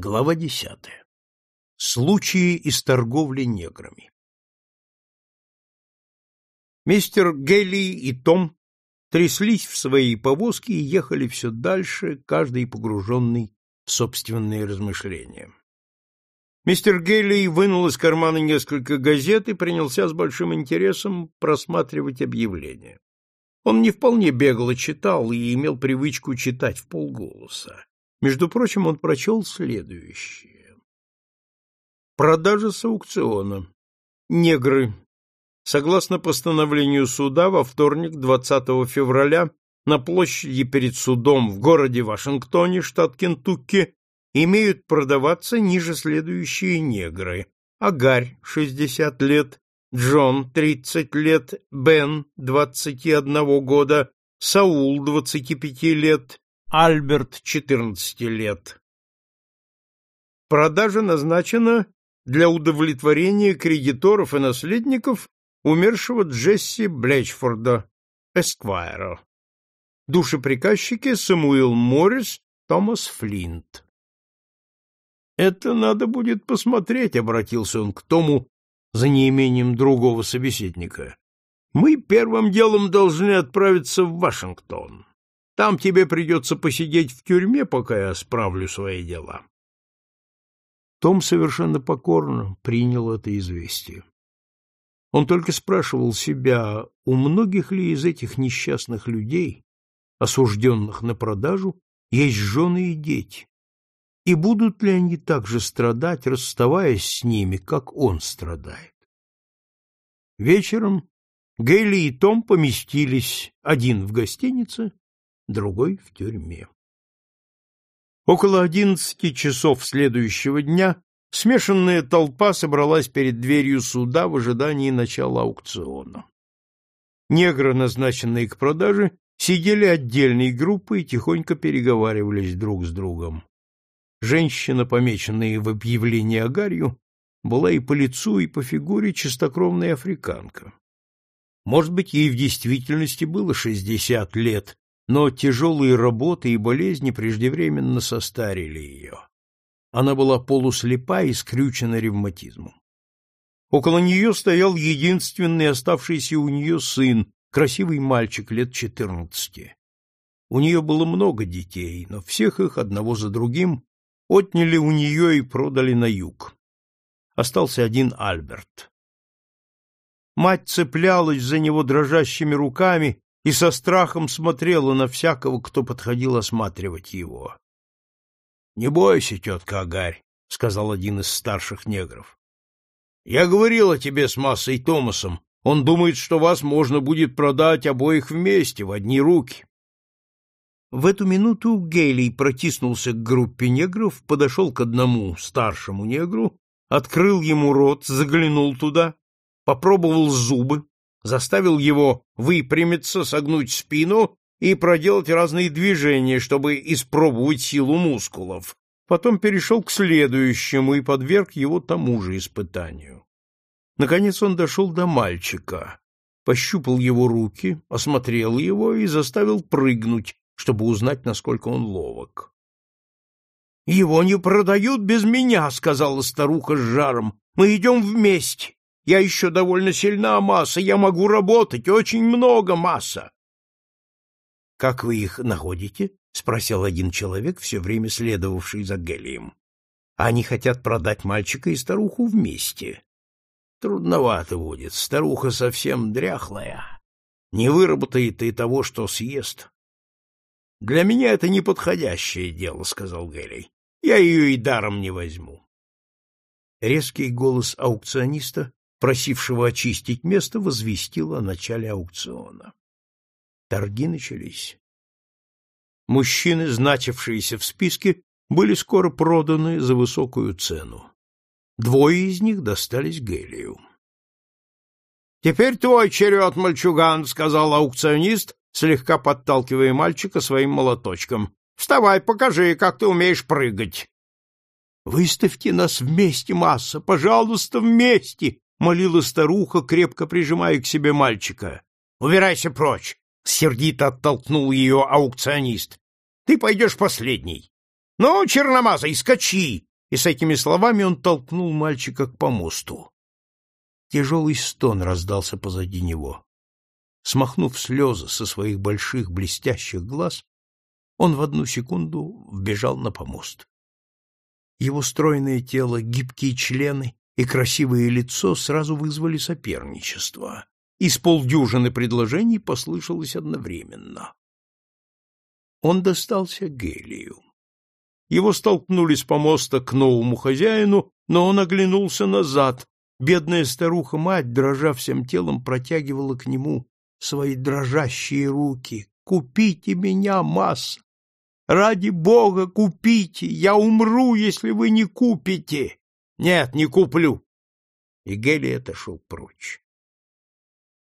Глава десятая. Случаи из торговли неграми. Мистер Гелли и Том тряслись в своей повозке и ехали все дальше, каждый погруженный в собственные размышления. Мистер Гелли вынул из кармана несколько газет и принялся с большим интересом просматривать объявления. Он не вполне бегло читал и имел привычку читать в полголоса. Между прочим, он прочел следующее. Продажа с аукциона. Негры. Согласно постановлению суда, во вторник, 20 февраля, на площади перед судом в городе Вашингтоне, штат Кентукки, имеют продаваться ниже следующие негры. Агарь, 60 лет, Джон, 30 лет, Бен, 21 года, Саул, 25 лет, Альберт, 14 лет. Продажа назначена для удовлетворения кредиторов и наследников умершего Джесси Блечфорда, Эсквайра. Душеприказчики Самуил Моррис, Томас Флинт. «Это надо будет посмотреть», — обратился он к Тому за неимением другого собеседника. «Мы первым делом должны отправиться в Вашингтон. Там тебе придется посидеть в тюрьме, пока я справлю свои дела. Том совершенно покорно принял это известие. Он только спрашивал себя, у многих ли из этих несчастных людей, осужденных на продажу, есть жены и дети, и будут ли они так же страдать, расставаясь с ними, как он страдает. Вечером Гейли и Том поместились один в гостинице, другой в тюрьме. Около одиннадцати часов следующего дня смешанная толпа собралась перед дверью суда в ожидании начала аукциона. Негры, назначенные к продаже, сидели отдельной группой и тихонько переговаривались друг с другом. Женщина, помеченная в объявлении Агарью, была и по лицу, и по фигуре чистокровная африканка. Может быть, ей в действительности было шестьдесят лет, но тяжелые работы и болезни преждевременно состарили ее. Она была полуслепа и скрючена ревматизмом. Около нее стоял единственный оставшийся у нее сын, красивый мальчик лет четырнадцати. У нее было много детей, но всех их одного за другим отняли у нее и продали на юг. Остался один Альберт. Мать цеплялась за него дрожащими руками и со страхом смотрела на всякого, кто подходил осматривать его. — Не бойся, тетка Агарь, — сказал один из старших негров. — Я говорил о тебе с Массой Томасом. Он думает, что вас можно будет продать обоих вместе, в одни руки. В эту минуту Гелий протиснулся к группе негров, подошел к одному старшему негру, открыл ему рот, заглянул туда, попробовал зубы, заставил его выпрямиться, согнуть спину и проделать разные движения, чтобы испробовать силу мускулов. Потом перешел к следующему и подверг его тому же испытанию. Наконец он дошел до мальчика, пощупал его руки, осмотрел его и заставил прыгнуть, чтобы узнать, насколько он ловок. — Его не продают без меня, — сказала старуха с жаром. — Мы идем вместе. Я еще довольно сильна, масса, я могу работать, очень много, масса. — Как вы их находите? — спросил один человек, все время следовавший за Гелием. — Они хотят продать мальчика и старуху вместе. Трудновато будет, старуха совсем дряхлая. Не выработает и того, что съест. — Для меня это неподходящее дело, — сказал Гелий. — Я ее и даром не возьму. Резкий голос аукциониста просившего очистить место, возвестил о начале аукциона. Торги начались. Мужчины, значившиеся в списке, были скоро проданы за высокую цену. Двое из них достались Гелию. — Теперь твой черед, мальчуган, — сказал аукционист, слегка подталкивая мальчика своим молоточком. — Вставай, покажи, как ты умеешь прыгать. — Выставьте нас вместе, масса, пожалуйста, вместе! — молила старуха, крепко прижимая к себе мальчика. — Убирайся прочь! — сердито оттолкнул ее аукционист. — Ты пойдешь последний. — Ну, черномазый, скачи! и с этими словами он толкнул мальчика к помосту. Тяжелый стон раздался позади него. Смахнув слезы со своих больших блестящих глаз, он в одну секунду вбежал на помост. Его стройное тело, гибкие члены и красивое лицо сразу вызвали соперничество. Из полдюжины предложений послышалось одновременно. Он достался Гелию. Его столкнули с помоста к новому хозяину, но он оглянулся назад. Бедная старуха-мать, дрожа всем телом, протягивала к нему свои дрожащие руки. «Купите меня, масса! Ради бога, купите! Я умру, если вы не купите!» «Нет, не куплю!» И Гелий отошел прочь.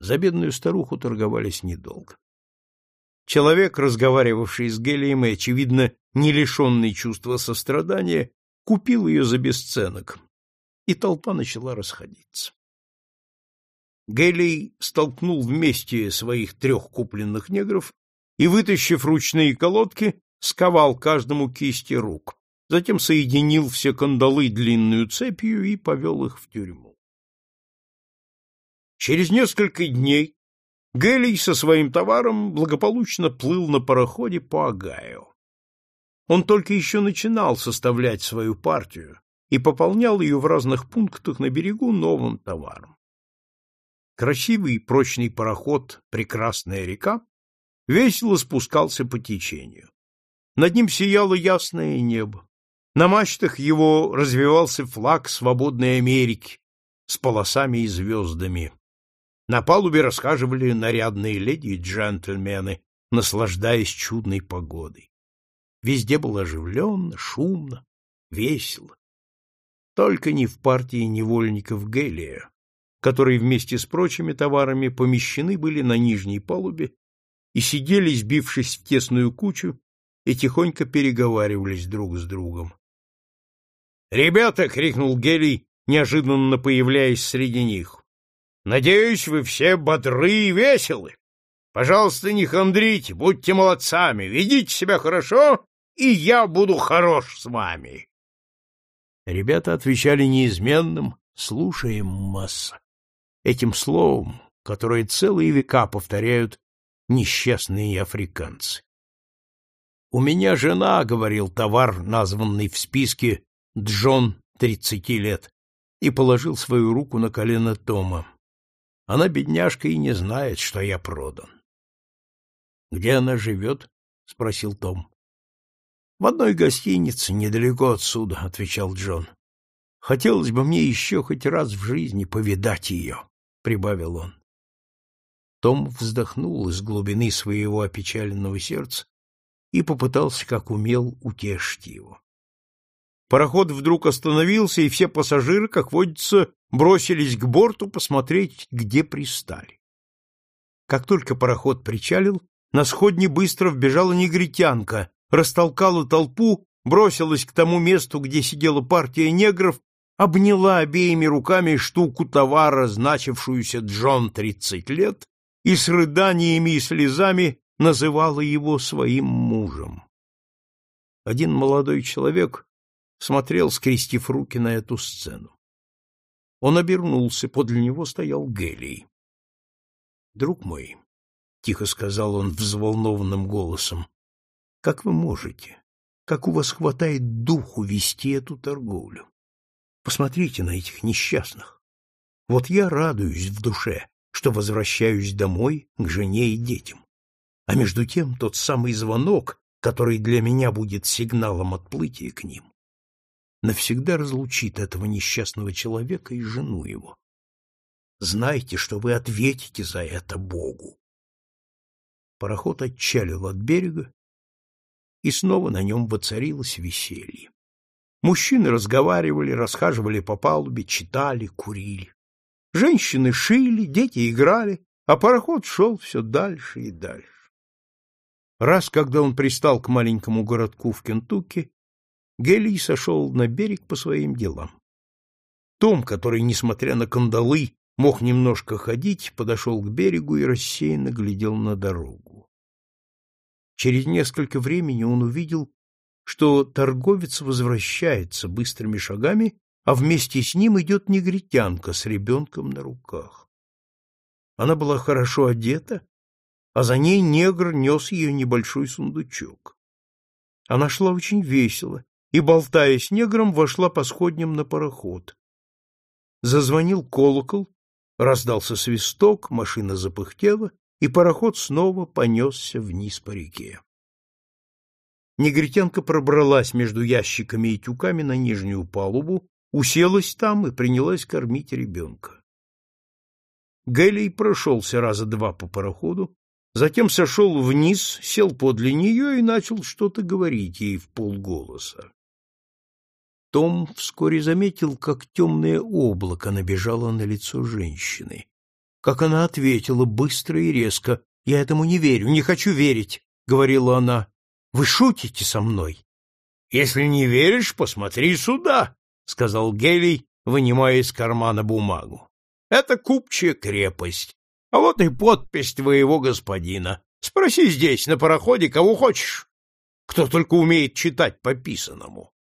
За бедную старуху торговались недолго. Человек, разговаривавший с Гелием и, очевидно, не лишенный чувства сострадания, купил ее за бесценок, и толпа начала расходиться. Гелий столкнул вместе своих трех купленных негров и, вытащив ручные колодки, сковал каждому кисти рук, затем соединил все кандалы длинную цепью и повел их в тюрьму. Через несколько дней Гелий со своим товаром благополучно плыл на пароходе по Огайо. Он только еще начинал составлять свою партию и пополнял ее в разных пунктах на берегу новым товаром. Красивый и прочный пароход «Прекрасная река» весело спускался по течению. Над ним сияло ясное небо. На мачтах его развивался флаг свободной Америки с полосами и звездами. На палубе расхаживали нарядные леди и джентльмены, наслаждаясь чудной погодой. Везде было оживленно, шумно, весело. Только не в партии невольников Гелия, которые вместе с прочими товарами помещены были на нижней палубе и сидели, сбившись в тесную кучу, и тихонько переговаривались друг с другом. «Ребята!» — крикнул Гелий, неожиданно появляясь среди них. Надеюсь, вы все бодры и веселы. Пожалуйста, не хандрите, будьте молодцами, ведите себя хорошо, и я буду хорош с вами. Ребята отвечали неизменным «слушаем, масса». Этим словом, которое целые века повторяют несчастные африканцы. «У меня жена», — говорил товар, названный в списке Джон, тридцати лет, и положил свою руку на колено Тома. Она, бедняжка, и не знает, что я продан. — Где она живет? — спросил Том. — В одной гостинице недалеко отсюда, — отвечал Джон. — Хотелось бы мне еще хоть раз в жизни повидать ее, — прибавил он. Том вздохнул из глубины своего опечаленного сердца и попытался, как умел, утешить его. Пароход вдруг остановился, и все пассажиры, как водится, бросились к борту посмотреть, где пристали. Как только пароход причалил, на сходне быстро вбежала негритянка, растолкала толпу, бросилась к тому месту, где сидела партия негров, обняла обеими руками штуку товара, значившуюся Джон тридцать лет, и с рыданиями и слезами называла его своим мужем. Один молодой человек смотрел, скрестив руки на эту сцену. Он обернулся, подле него стоял Гелий. — Друг мой, — тихо сказал он взволнованным голосом, — как вы можете, как у вас хватает духу вести эту торговлю? Посмотрите на этих несчастных. Вот я радуюсь в душе, что возвращаюсь домой к жене и детям. А между тем тот самый звонок, который для меня будет сигналом отплытия к ним, навсегда разлучит этого несчастного человека и жену его. Знайте, что вы ответите за это Богу. Пароход отчалил от берега, и снова на нем воцарилось веселье. Мужчины разговаривали, расхаживали по палубе, читали, курили. Женщины шили, дети играли, а пароход шел все дальше и дальше. Раз, когда он пристал к маленькому городку в Кентукки, Гелий сошел на берег по своим делам. Том, который, несмотря на кандалы, мог немножко ходить, подошел к берегу и рассеянно глядел на дорогу. Через несколько времени он увидел, что торговец возвращается быстрыми шагами, а вместе с ним идет негритянка с ребенком на руках. Она была хорошо одета, а за ней негр нес ее небольшой сундучок. Она шла очень весело и, болтая с негром, вошла по сходням на пароход. Зазвонил колокол, раздался свисток, машина запыхтела, и пароход снова понесся вниз по реке. Негритянка пробралась между ящиками и тюками на нижнюю палубу, уселась там и принялась кормить ребенка. Гелий прошелся раза два по пароходу, затем сошел вниз, сел подле нее и начал что-то говорить ей в полголоса. Том вскоре заметил, как темное облако набежало на лицо женщины. Как она ответила быстро и резко. «Я этому не верю, не хочу верить», — говорила она. «Вы шутите со мной?» «Если не веришь, посмотри сюда», — сказал Гелий, вынимая из кармана бумагу. «Это купчая крепость, а вот и подпись твоего господина. Спроси здесь, на пароходе, кого хочешь. Кто только умеет читать по писанному.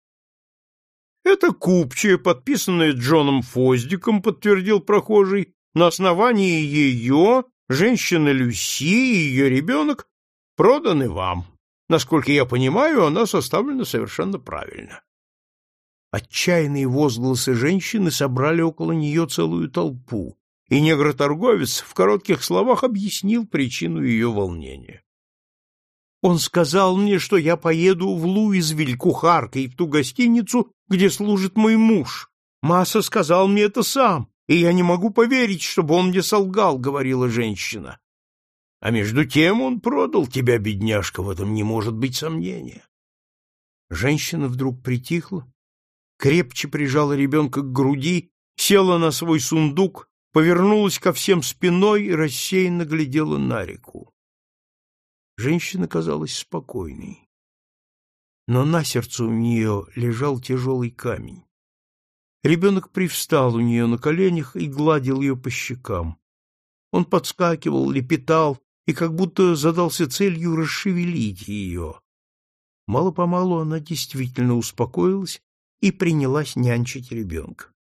Это купчая, подписанная Джоном Фоздиком, подтвердил прохожий, на основании ее, женщина Люси и ее ребенок проданы вам. Насколько я понимаю, она составлена совершенно правильно. Отчаянные возгласы женщины собрали около нее целую толпу и негроторговец в коротких словах объяснил причину ее волнения. Он сказал мне, что я поеду в Луизвиль кухаркой в ту гостиницу, где служит мой муж. Масса сказал мне это сам, и я не могу поверить, чтобы он мне солгал, — говорила женщина. А между тем он продал тебя, бедняжка, в этом не может быть сомнения. Женщина вдруг притихла, крепче прижала ребенка к груди, села на свой сундук повернулась ко всем спиной и рассеянно глядела на реку. Женщина казалась спокойной, но на сердце у нее лежал тяжелый камень. Ребенок привстал у нее на коленях и гладил ее по щекам. Он подскакивал, лепетал и как будто задался целью расшевелить ее. Мало-помалу она действительно успокоилась и принялась нянчить ребенка.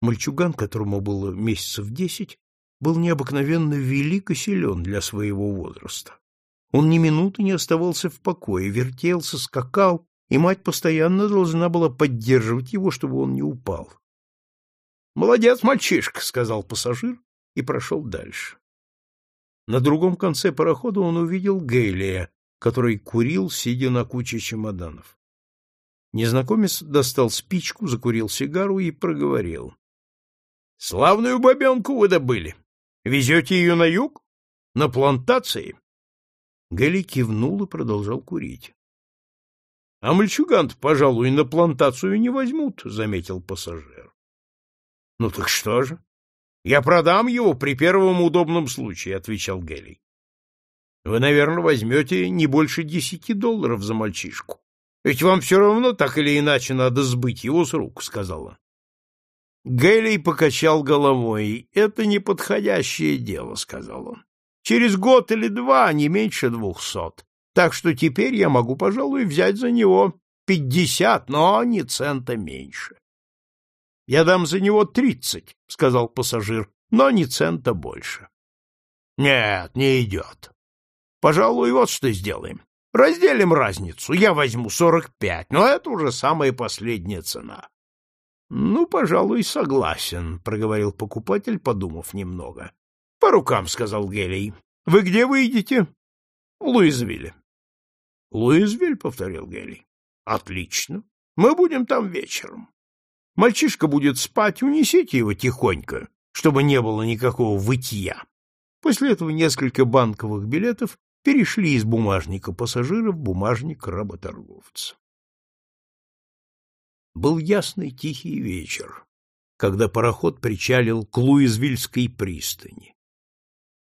Мальчуган, которому было месяцев десять, был необыкновенно велик и силен для своего возраста. Он ни минуты не оставался в покое, вертелся, скакал, и мать постоянно должна была поддерживать его, чтобы он не упал. «Молодец, мальчишка!» — сказал пассажир и прошел дальше. На другом конце парохода он увидел Гейлия, который курил, сидя на куче чемоданов. Незнакомец достал спичку, закурил сигару и проговорил. — Славную бабенку вы добыли. Везете ее на юг? На плантации? Гели кивнул и продолжал курить. — А мальчуган пожалуй, на плантацию не возьмут, — заметил пассажир. — Ну так что же? Я продам его при первом удобном случае, — отвечал Гелий. — Вы, наверное, возьмете не больше десяти долларов за мальчишку. Ведь вам все равно так или иначе надо сбыть его с рук, — сказал он. Гелий покачал головой. «Это неподходящее дело», — сказал он. «Через год или два не меньше двухсот. Так что теперь я могу, пожалуй, взять за него пятьдесят, но не цента меньше». «Я дам за него тридцать», — сказал пассажир, — «но не цента больше». «Нет, не идет. Пожалуй, вот что сделаем. Разделим разницу. Я возьму сорок пять, но это уже самая последняя цена. — Ну, пожалуй, согласен, — проговорил покупатель, подумав немного. — По рукам, — сказал Гелий. — Вы где выйдете? — В Луизвилле. — Луизвиль, — повторил Гелий. — Отлично. Мы будем там вечером. Мальчишка будет спать, унесите его тихонько, чтобы не было никакого вытья. После этого несколько банковых билетов перешли из бумажника пассажира в бумажник работорговца. Был ясный тихий вечер, когда пароход причалил к Луизвильской пристани.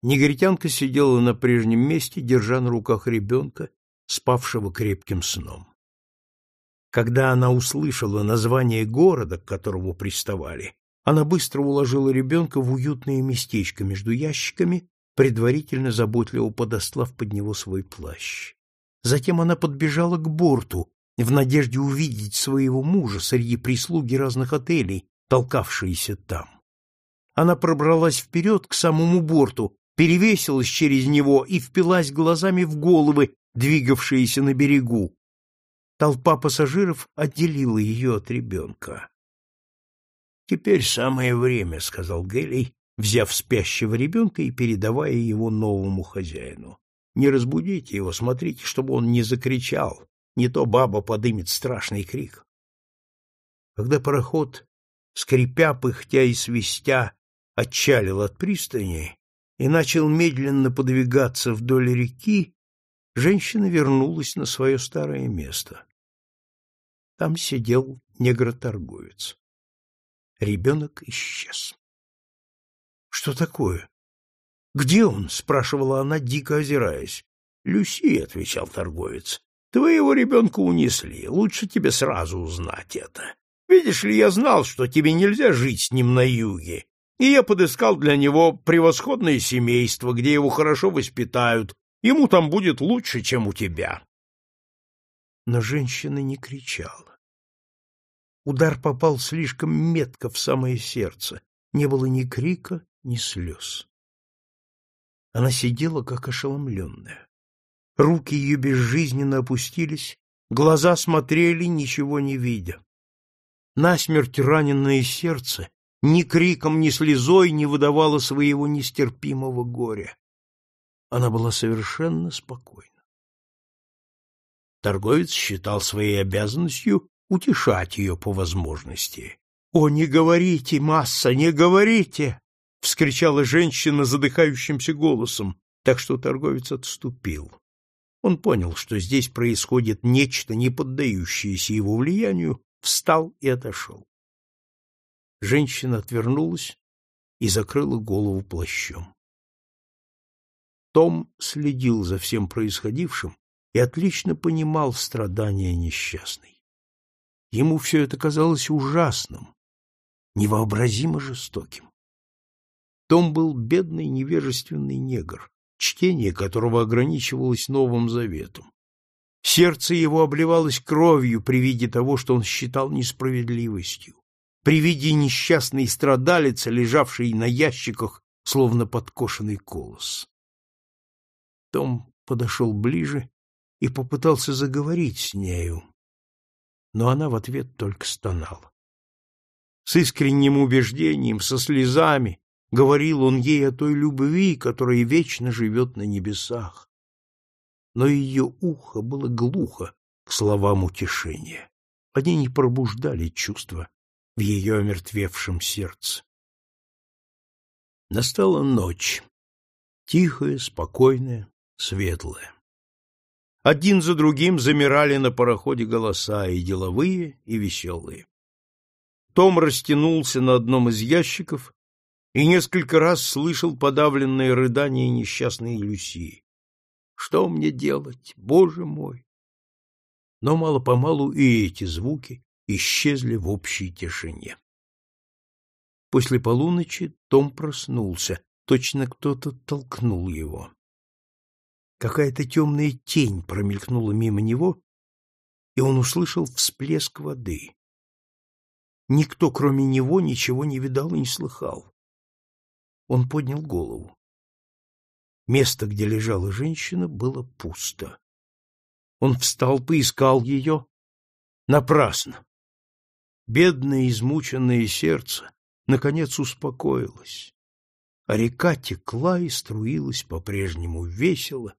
Негритянка сидела на прежнем месте, держа на руках ребенка, спавшего крепким сном. Когда она услышала название города, к которому приставали, она быстро уложила ребенка в уютное местечко между ящиками, предварительно заботливо подослав под него свой плащ. Затем она подбежала к борту, в надежде увидеть своего мужа среди прислуги разных отелей, толкавшиеся там. Она пробралась вперед к самому борту, перевесилась через него и впилась глазами в головы, двигавшиеся на берегу. Толпа пассажиров отделила ее от ребенка. — Теперь самое время, — сказал Гелий, взяв спящего ребенка и передавая его новому хозяину. — Не разбудите его, смотрите, чтобы он не закричал, не то баба подымет страшный крик. Когда пароход, скрипя, пыхтя и свистя, отчалил от пристани и начал медленно подвигаться вдоль реки, женщина вернулась на свое старое место. Там сидел негроторговец. Ребенок исчез. — Что такое? — Где он? — спрашивала она, дико озираясь. — Люси, — отвечал торговец, — твоего ребенка унесли. Лучше тебе сразу узнать это. Видишь ли, я знал, что тебе нельзя жить с ним на юге, и я подыскал для него превосходное семейство, где его хорошо воспитают, ему там будет лучше, чем у тебя. Но женщина не кричала. Удар попал слишком метко в самое сердце, не было ни крика, ни слез. Она сидела, как ошеломленная. Руки ее безжизненно опустились, глаза смотрели, ничего не видя. Насмерть раненное сердце ни криком, ни слезой не выдавала своего нестерпимого горя. Она была совершенно спокойна. Торговец считал своей обязанностью утешать ее по возможности. — О, не говорите, масса, не говорите! — вскричала женщина задыхающимся голосом, так что торговец отступил. Он понял, что здесь происходит нечто, не поддающееся его влиянию, встал и отошел. Женщина отвернулась и закрыла голову плащом. Том следил за всем происходившим и отлично понимал страдания несчастной. Ему все это казалось ужасным, невообразимо жестоким. Том был бедный невежественный негр, чтение которого ограничивалось Новым Заветом. Сердце его обливалось кровью при виде того, что он считал несправедливостью при виде несчастной страдалицы, лежавшей на ящиках, словно подкошенный колос. Том подошел ближе и попытался заговорить с нею, но она в ответ только стонала. С искренним убеждением, со слезами говорил он ей о той любви, которая вечно живет на небесах. Но ее ухо было глухо к словам утешения. Они не пробуждали чувства в ее омертвевшем сердце. Настала ночь, тихая, спокойная, светлая. Один за другим замирали на пароходе голоса, и деловые, и веселые. Том растянулся на одном из ящиков и несколько раз слышал подавленные рыдания несчастной Люси. Что мне делать, боже мой? Но мало-помалу и эти звуки исчезли в общей тишине. После полуночи Том проснулся, точно кто-то толкнул его. Какая-то темная тень промелькнула мимо него, и он услышал всплеск воды. Никто, кроме него, ничего не видал и не слыхал. Он поднял голову. Место, где лежала женщина, было пусто. Он встал, поискал ее. Напрасно. Бедное измученное сердце наконец успокоилось, а река текла и струилась по-прежнему весело,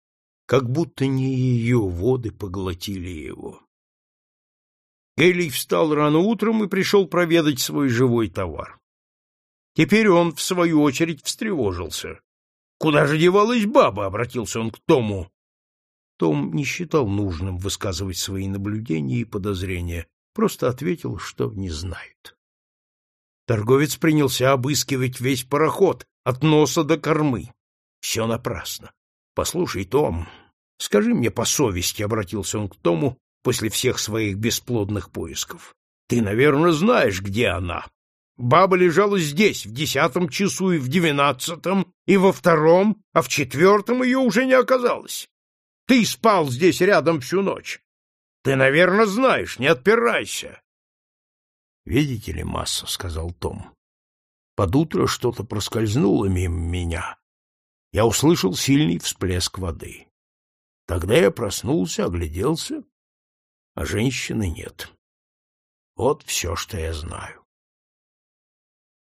как будто не ее воды поглотили его. Гелий встал рано утром и пришел проведать свой живой товар. Теперь он, в свою очередь, встревожился. «Куда же девалась баба?» — обратился он к Тому. Том не считал нужным высказывать свои наблюдения и подозрения просто ответил, что не знает. Торговец принялся обыскивать весь пароход, от носа до кормы. Все напрасно. Послушай, Том, скажи мне по совести, — обратился он к Тому после всех своих бесплодных поисков. Ты, наверное, знаешь, где она. Баба лежала здесь в десятом часу и в двенадцатом, и во втором, а в четвертом ее уже не оказалось. Ты спал здесь рядом всю ночь. Ты, наверное, знаешь, не отпирайся. Видите ли, масса, сказал Том. Под утро что-то проскользнуло мимо меня. Я услышал сильный всплеск воды. Тогда я проснулся, огляделся, а женщины нет. Вот все, что я знаю.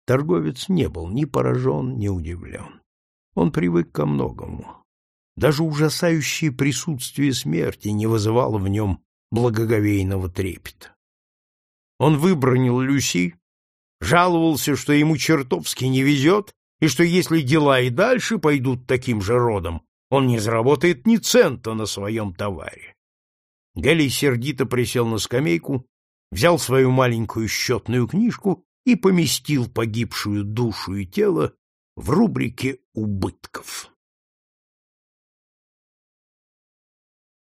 Торговец не был ни поражен, ни удивлен. Он привык ко многому. Даже ужасающее присутствие смерти не вызывало в нем благоговейного трепета. Он выбронил Люси, жаловался, что ему чертовски не везет, и что если дела и дальше пойдут таким же родом, он не заработает ни цента на своем товаре. Гэлли сердито присел на скамейку, взял свою маленькую счетную книжку и поместил погибшую душу и тело в рубрике убытков.